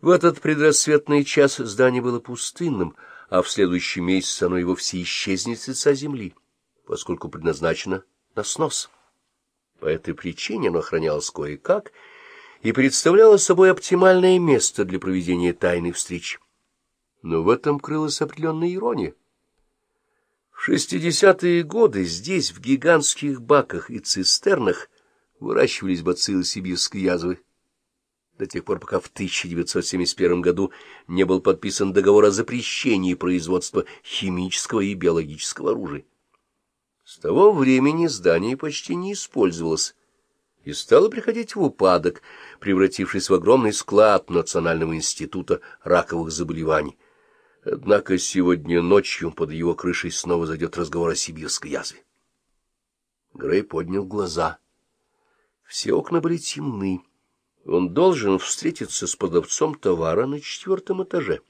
В этот предрассветный час здание было пустынным, а в следующий месяц оно и вовсе исчезнет с лица земли, поскольку предназначено на снос. По этой причине оно охранялось кое-как и представляло собой оптимальное место для проведения тайной встречи. Но в этом крылась определенная ирония. В шестидесятые годы здесь, в гигантских баках и цистернах, выращивались бациллы сибирской язвы, до тех пор, пока в 1971 году не был подписан договор о запрещении производства химического и биологического оружия. С того времени здание почти не использовалось и стало приходить в упадок, превратившись в огромный склад Национального института раковых заболеваний. Однако сегодня ночью под его крышей снова зайдет разговор о сибирской язве. Грей поднял глаза. Все окна были темны. Он должен встретиться с продавцом товара на четвертом этаже.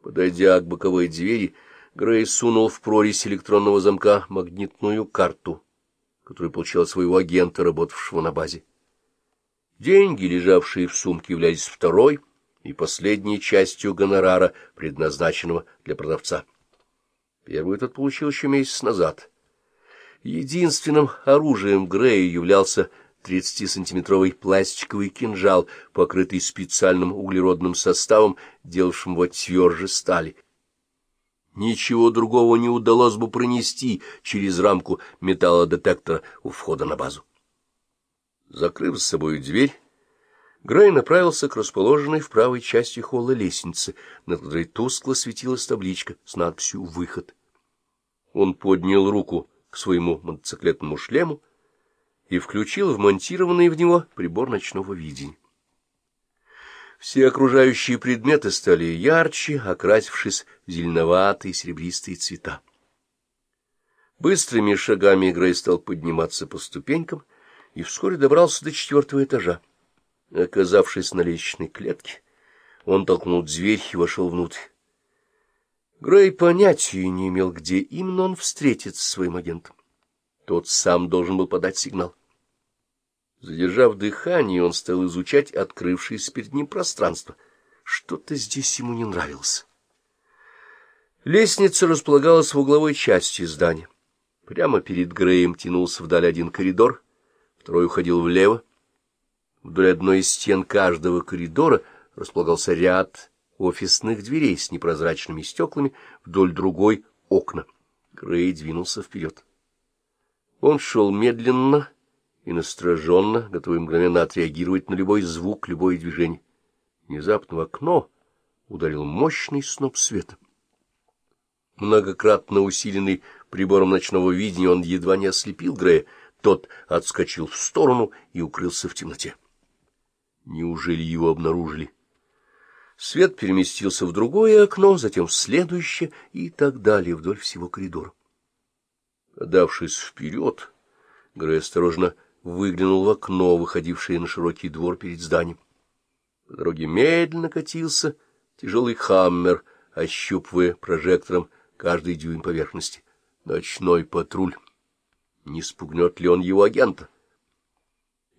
Подойдя к боковой двери, Грей сунул в прорезь электронного замка магнитную карту, которую получил от своего агента, работавшего на базе. Деньги, лежавшие в сумке, являлись второй и последней частью гонорара, предназначенного для продавца. Первый тот получил еще месяц назад. Единственным оружием Грея являлся 30-сантиметровый пластиковый кинжал, покрытый специальным углеродным составом, делавшим его тверже стали. Ничего другого не удалось бы пронести через рамку металлодетектора у входа на базу. Закрыв с собой дверь, Грей направился к расположенной в правой части холла лестницы, над которой тускло светилась табличка с надписью «Выход». Он поднял руку к своему мотоциклетному шлему и включил вмонтированный в него прибор ночного видения. Все окружающие предметы стали ярче, окрасившись в зеленоватые серебристые цвета. Быстрыми шагами Грей стал подниматься по ступенькам и вскоре добрался до четвертого этажа. Оказавшись на лестничной клетке, он толкнул дверь и вошел внутрь. Грей понятия не имел, где именно он встретится с своим агентом. Тот сам должен был подать сигнал. Задержав дыхание, он стал изучать открывшееся перед ним пространство. Что-то здесь ему не нравилось. Лестница располагалась в угловой части здания. Прямо перед Греем тянулся вдаль один коридор, второй уходил влево. Вдоль одной из стен каждого коридора располагался ряд офисных дверей с непрозрачными стеклами, вдоль другой — окна. Грей двинулся вперед. Он шел медленно, и настороженно, готовый мгновенно отреагировать на любой звук, любое движение. Внезапно в окно ударил мощный сноп света. Многократно усиленный прибором ночного видения, он едва не ослепил Грея. Тот отскочил в сторону и укрылся в темноте. Неужели его обнаружили? Свет переместился в другое окно, затем в следующее и так далее вдоль всего коридора. Подавшись вперед, Грей осторожно выглянул в окно, выходившее на широкий двор перед зданием. По дороге медленно катился тяжелый хаммер, ощупывая прожектором каждый дюйм поверхности. Ночной патруль. Не спугнет ли он его агента?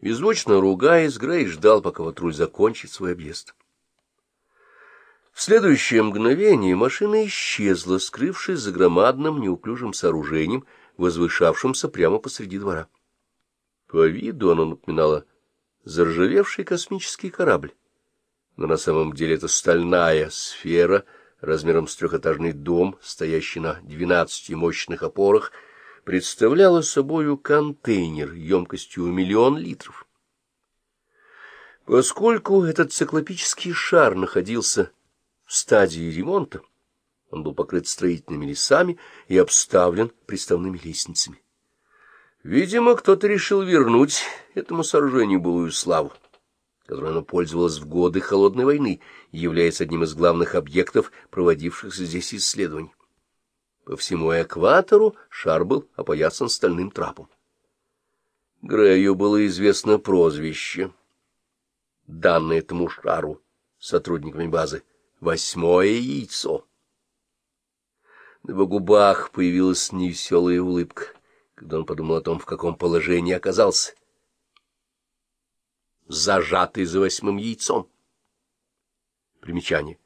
Беззвучно ругаясь, Грей ждал, пока патруль закончит свой объезд. В следующее мгновение машина исчезла, скрывшись за громадным неуклюжим сооружением, возвышавшимся прямо посреди двора. По виду оно напоминало заржавевший космический корабль. Но на самом деле это стальная сфера размером с трехэтажный дом, стоящий на двенадцати мощных опорах, представляла собою контейнер емкостью миллион литров. Поскольку этот циклопический шар находился в стадии ремонта, он был покрыт строительными лесами и обставлен приставными лестницами. Видимо, кто-то решил вернуть этому сооружению былую славу, которой оно пользовалось в годы Холодной войны и является одним из главных объектов проводившихся здесь исследований. По всему экватору шар был опоясан стальным трапом. Грею было известно прозвище, данное этому шару сотрудниками базы «Восьмое яйцо». На его губах появилась невеселая улыбка когда он подумал о том, в каком положении оказался. Зажатый за восьмым яйцом. Примечание.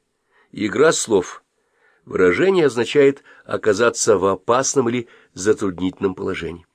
Игра слов. Выражение означает оказаться в опасном или затруднительном положении.